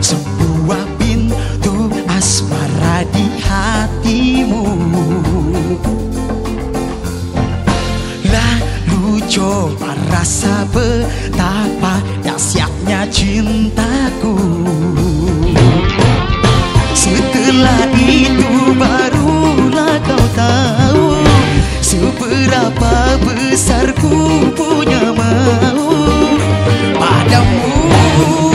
Sebuah pintu asmara di hatimu. Lalu coba rasa betapa dahsyatnya cintaku. Setelah itu barulah kau tahu Seberapa besarku punya mau padamu.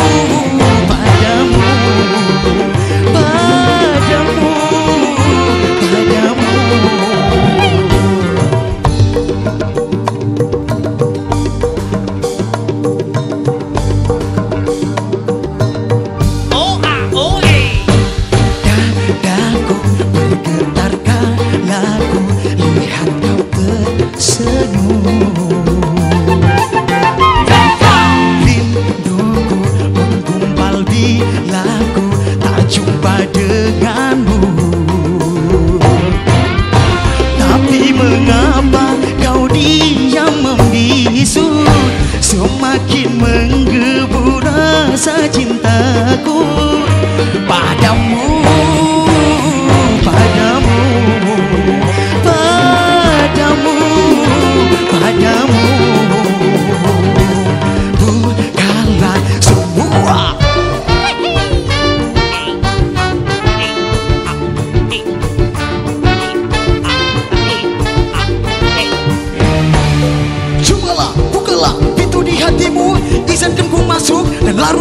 rasa cintaku. Padamu padamu padamu padamu.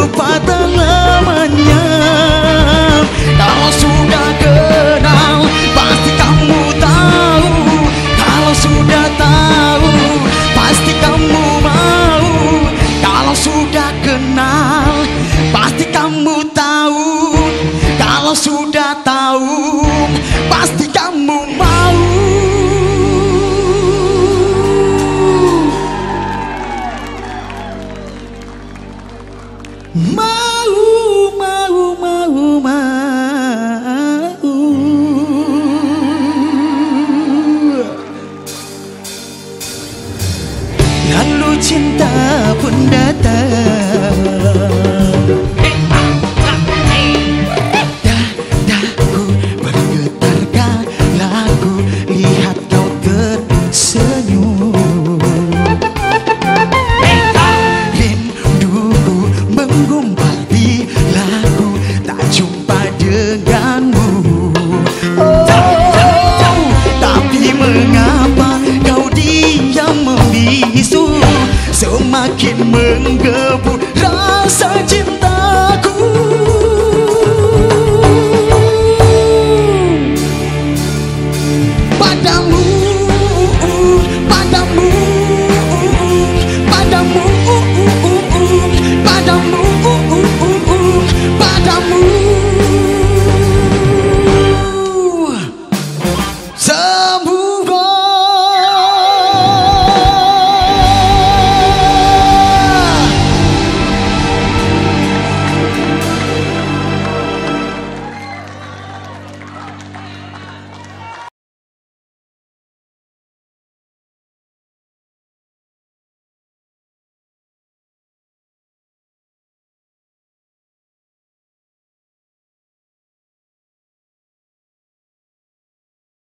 lupa dengan makin menggebu.